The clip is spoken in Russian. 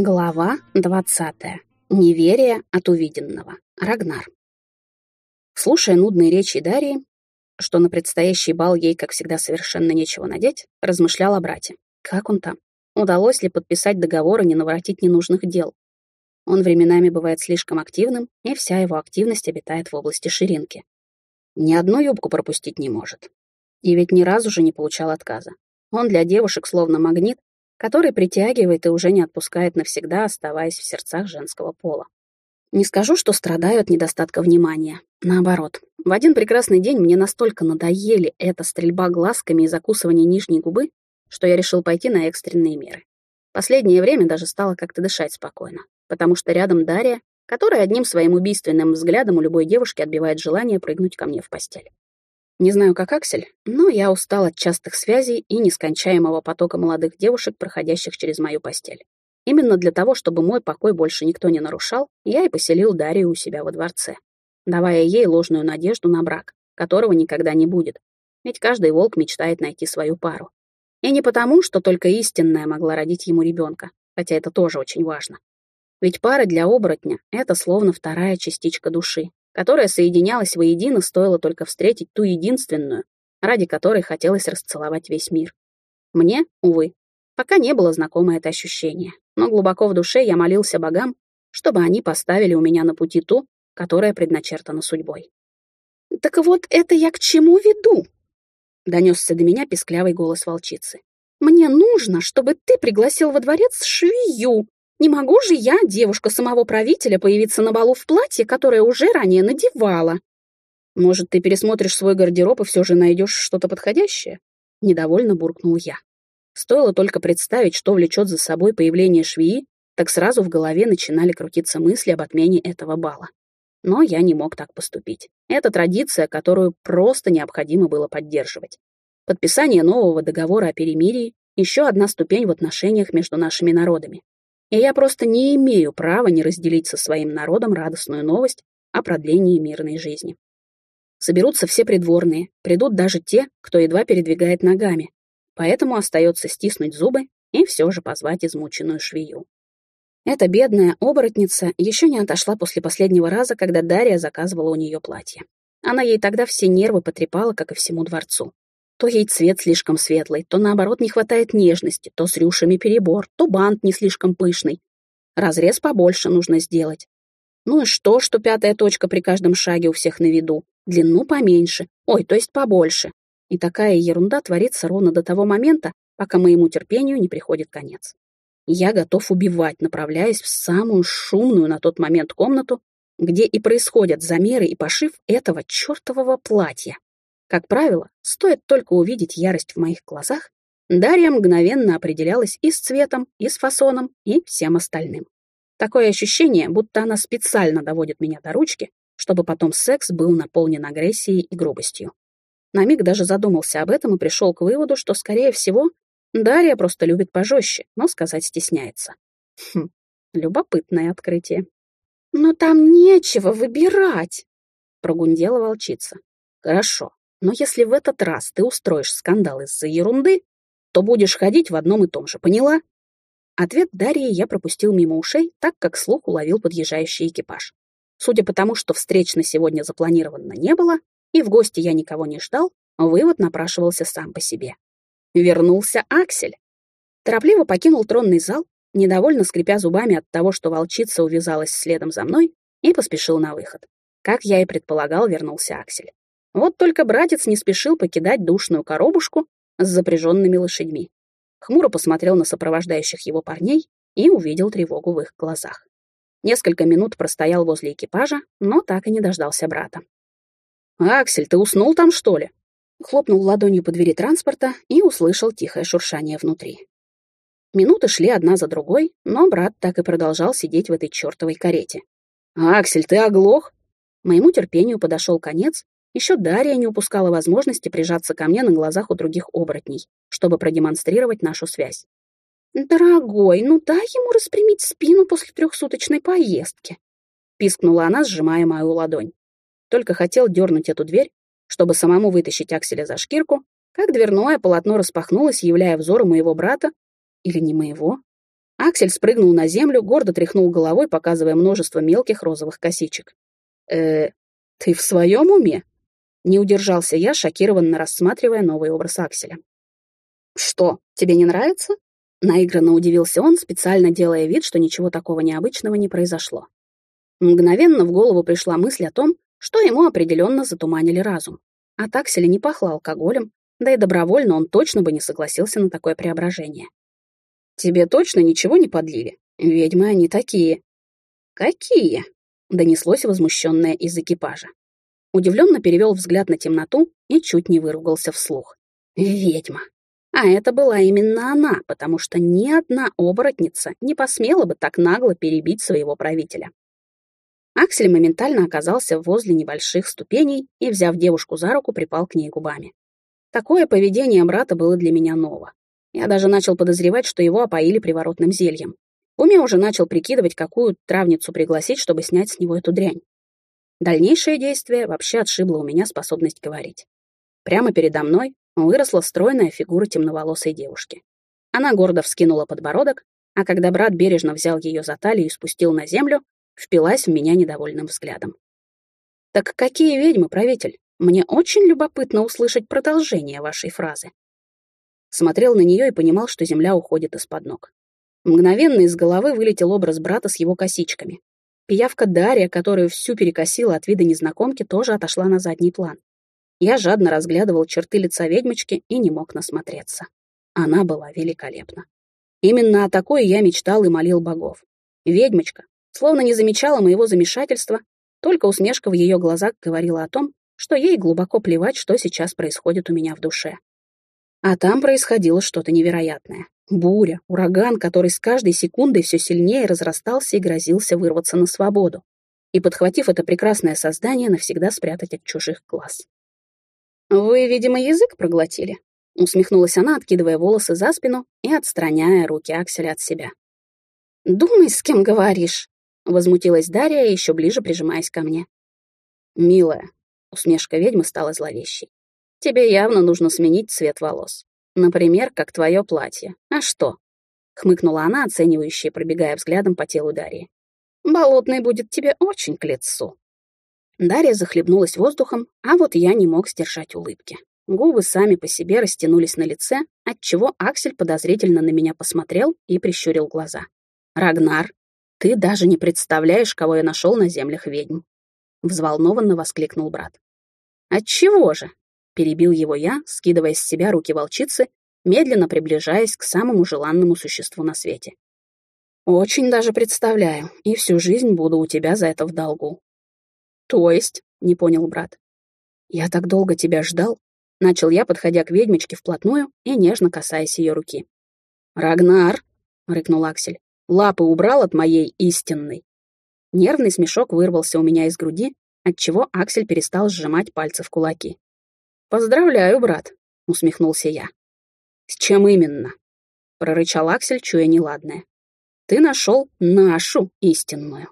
Глава 20. Неверие от увиденного. Рагнар. Слушая нудные речи Дарьи, что на предстоящий бал ей, как всегда, совершенно нечего надеть, размышлял о брате. Как он там? Удалось ли подписать договор и не наворотить ненужных дел? Он временами бывает слишком активным, и вся его активность обитает в области ширинки. Ни одну юбку пропустить не может. И ведь ни разу же не получал отказа. Он для девушек словно магнит, который притягивает и уже не отпускает навсегда, оставаясь в сердцах женского пола. Не скажу, что страдаю от недостатка внимания. Наоборот, в один прекрасный день мне настолько надоели эта стрельба глазками и закусывание нижней губы, что я решил пойти на экстренные меры. Последнее время даже стало как-то дышать спокойно, потому что рядом Дарья, которая одним своим убийственным взглядом у любой девушки отбивает желание прыгнуть ко мне в постель. Не знаю, как Аксель, но я устал от частых связей и нескончаемого потока молодых девушек, проходящих через мою постель. Именно для того, чтобы мой покой больше никто не нарушал, я и поселил Дарью у себя во дворце, давая ей ложную надежду на брак, которого никогда не будет. Ведь каждый волк мечтает найти свою пару. И не потому, что только истинная могла родить ему ребенка, хотя это тоже очень важно. Ведь пара для оборотня — это словно вторая частичка души, которая соединялась воедино, стоило только встретить ту единственную, ради которой хотелось расцеловать весь мир. Мне, увы, пока не было знакомо это ощущение, но глубоко в душе я молился богам, чтобы они поставили у меня на пути ту, которая предначертана судьбой. «Так вот это я к чему веду?» — донесся до меня песклявый голос волчицы. «Мне нужно, чтобы ты пригласил во дворец швею, не могу же я, девушка самого правителя, появиться на балу в платье, которое уже ранее надевала. Может, ты пересмотришь свой гардероб и все же найдешь что-то подходящее? Недовольно буркнул я. Стоило только представить, что влечет за собой появление швеи, так сразу в голове начинали крутиться мысли об отмене этого бала. Но я не мог так поступить. Это традиция, которую просто необходимо было поддерживать. Подписание нового договора о перемирии — еще одна ступень в отношениях между нашими народами и я просто не имею права не разделить со своим народом радостную новость о продлении мирной жизни. Соберутся все придворные, придут даже те, кто едва передвигает ногами, поэтому остается стиснуть зубы и все же позвать измученную швею. Эта бедная оборотница еще не отошла после последнего раза, когда Дарья заказывала у нее платье. Она ей тогда все нервы потрепала, как и всему дворцу. То ей цвет слишком светлый, то наоборот не хватает нежности, то с рюшами перебор, то бант не слишком пышный. Разрез побольше нужно сделать. Ну и что, что пятая точка при каждом шаге у всех на виду? Длину поменьше, ой, то есть побольше. И такая ерунда творится ровно до того момента, пока моему терпению не приходит конец. Я готов убивать, направляясь в самую шумную на тот момент комнату, где и происходят замеры и пошив этого чертового платья. Как правило, стоит только увидеть ярость в моих глазах, Дарья мгновенно определялась и с цветом, и с фасоном, и всем остальным. Такое ощущение, будто она специально доводит меня до ручки, чтобы потом секс был наполнен агрессией и грубостью. На миг даже задумался об этом и пришел к выводу, что, скорее всего, Дарья просто любит пожестче, но сказать стесняется. Хм, любопытное открытие. «Но там нечего выбирать», — прогундела волчица. «Хорошо, но если в этот раз ты устроишь скандал из-за ерунды, то будешь ходить в одном и том же, поняла?» Ответ Дарьи я пропустил мимо ушей, так как слух уловил подъезжающий экипаж. Судя по тому, что встреч на сегодня запланировано не было, и в гости я никого не ждал, вывод напрашивался сам по себе. Вернулся Аксель. Торопливо покинул тронный зал, недовольно скрипя зубами от того, что волчица увязалась следом за мной, и поспешил на выход. Как я и предполагал, вернулся Аксель. Вот только братец не спешил покидать душную коробушку с запряженными лошадьми. Хмуро посмотрел на сопровождающих его парней и увидел тревогу в их глазах. Несколько минут простоял возле экипажа, но так и не дождался брата. «Аксель, ты уснул там, что ли?» Хлопнул ладонью по двери транспорта и услышал тихое шуршание внутри. Минуты шли одна за другой, но брат так и продолжал сидеть в этой чертовой карете. «Аксель, ты оглох?» Моему терпению подошел конец, еще Дарья не упускала возможности прижаться ко мне на глазах у других оборотней, чтобы продемонстрировать нашу связь. «Дорогой, ну дай ему распрямить спину после трехсуточной поездки», — пискнула она, сжимая мою ладонь. Только хотел дернуть эту дверь, чтобы самому вытащить Акселя за шкирку, как дверное полотно распахнулось, являя взору моего брата, или не моего, Аксель спрыгнул на землю, гордо тряхнул головой, показывая множество мелких розовых косичек. э ты в своем уме?» Не удержался я, шокированно рассматривая новый образ Акселя. «Что, тебе не нравится?» Наигранно удивился он, специально делая вид, что ничего такого необычного не произошло. Мгновенно в голову пришла мысль о том, что ему определенно затуманили разум. От Акселя не пахло алкоголем, да и добровольно он точно бы не согласился на такое преображение. «Тебе точно ничего не подлили? Ведьмы они такие». «Какие?» — донеслось возмущенное из экипажа. Удивленно перевел взгляд на темноту и чуть не выругался вслух. «Ведьма!» А это была именно она, потому что ни одна оборотница не посмела бы так нагло перебить своего правителя. Аксель моментально оказался возле небольших ступеней и, взяв девушку за руку, припал к ней губами. Такое поведение брата было для меня ново. Я даже начал подозревать, что его опоили приворотным зельем. Уме уже начал прикидывать, какую травницу пригласить, чтобы снять с него эту дрянь. Дальнейшее действие вообще отшибло у меня способность говорить. Прямо передо мной выросла стройная фигура темноволосой девушки. Она гордо вскинула подбородок, а когда брат бережно взял ее за талию и спустил на землю, впилась в меня недовольным взглядом. «Так какие ведьмы, правитель? Мне очень любопытно услышать продолжение вашей фразы». Смотрел на нее и понимал, что земля уходит из-под ног. Мгновенно из головы вылетел образ брата с его косичками. Пиявка Дарья, которую всю перекосила от вида незнакомки, тоже отошла на задний план. Я жадно разглядывал черты лица ведьмочки и не мог насмотреться. Она была великолепна. Именно о такой я мечтал и молил богов. Ведьмочка, словно не замечала моего замешательства, только усмешка в ее глазах говорила о том, что ей глубоко плевать, что сейчас происходит у меня в душе. А там происходило что-то невероятное. Буря, ураган, который с каждой секундой все сильнее разрастался и грозился вырваться на свободу. И, подхватив это прекрасное создание, навсегда спрятать от чужих глаз. «Вы, видимо, язык проглотили?» — усмехнулась она, откидывая волосы за спину и отстраняя руки Акселя от себя. «Думай, с кем говоришь!» — возмутилась Дарья, еще ближе прижимаясь ко мне. «Милая», — усмешка ведьмы стала зловещей, — «тебе явно нужно сменить цвет волос. Например, как твое платье. А что?» — хмыкнула она, оценивающая, пробегая взглядом по телу Дарьи. «Болотный будет тебе очень к лицу». Дарья захлебнулась воздухом, а вот я не мог сдержать улыбки. Губы сами по себе растянулись на лице, отчего Аксель подозрительно на меня посмотрел и прищурил глаза. «Рагнар, ты даже не представляешь, кого я нашел на землях ведьм!» Взволнованно воскликнул брат. «Отчего же?» — перебил его я, скидывая с себя руки волчицы, медленно приближаясь к самому желанному существу на свете. «Очень даже представляю, и всю жизнь буду у тебя за это в долгу. «То есть?» — не понял брат. «Я так долго тебя ждал», — начал я, подходя к ведьмочке вплотную и нежно касаясь ее руки. «Рагнар!» — рыкнул Аксель. «Лапы убрал от моей истинной». Нервный смешок вырвался у меня из груди, отчего Аксель перестал сжимать пальцы в кулаки. «Поздравляю, брат», — усмехнулся я. «С чем именно?» — прорычал Аксель, чуя неладное. «Ты нашел нашу истинную».